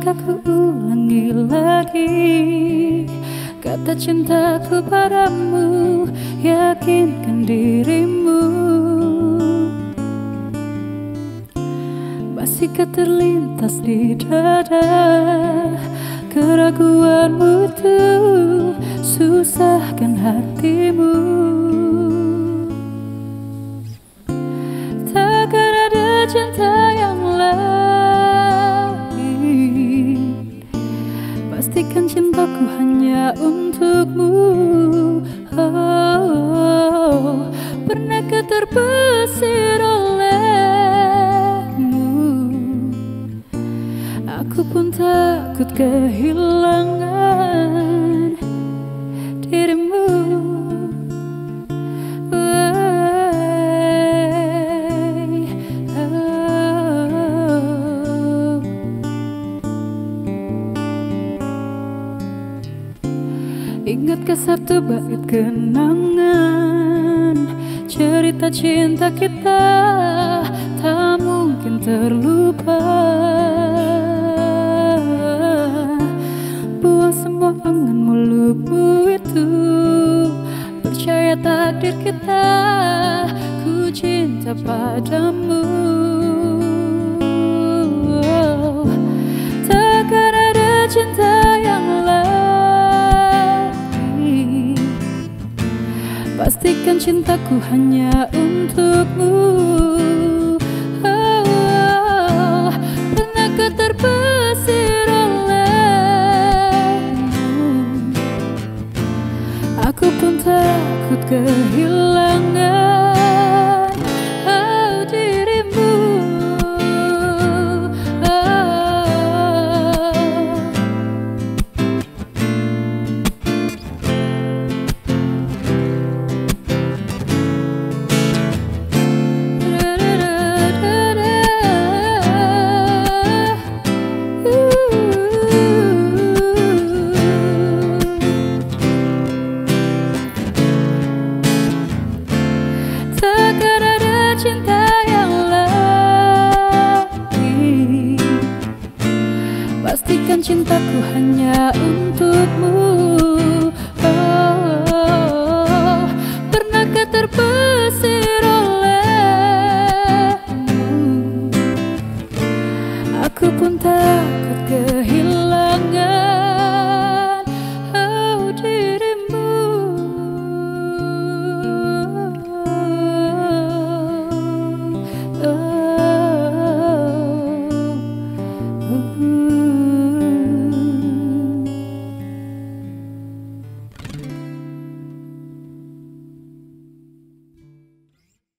Haruskah ku ulangi lagi? Kata cintaku padamu Yakinkan dirimu. Masihkah terlintas di dada Keraguanmu tuh? Susahkan hatimu hanya untukmu. Oh, Pernahkah terpesir olehmu? Aku pun takut kehilangan Ingatkah satu bait kenangan Cerita cinta kita Tak mungkin terlupa. Buang semua angan mulutmu itu Percaya takdir kita Ku cinta padamu Pastikan cintaku hanya untukmu. Oh, Pernahkah terpesir olehmu? Aku pun takut kehilangan cinta yang lain Pastikan cintaku hanya untukmu. Oh, Pernahkah terpesir Aku pun takut kehilangan